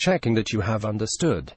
checking that you have understood.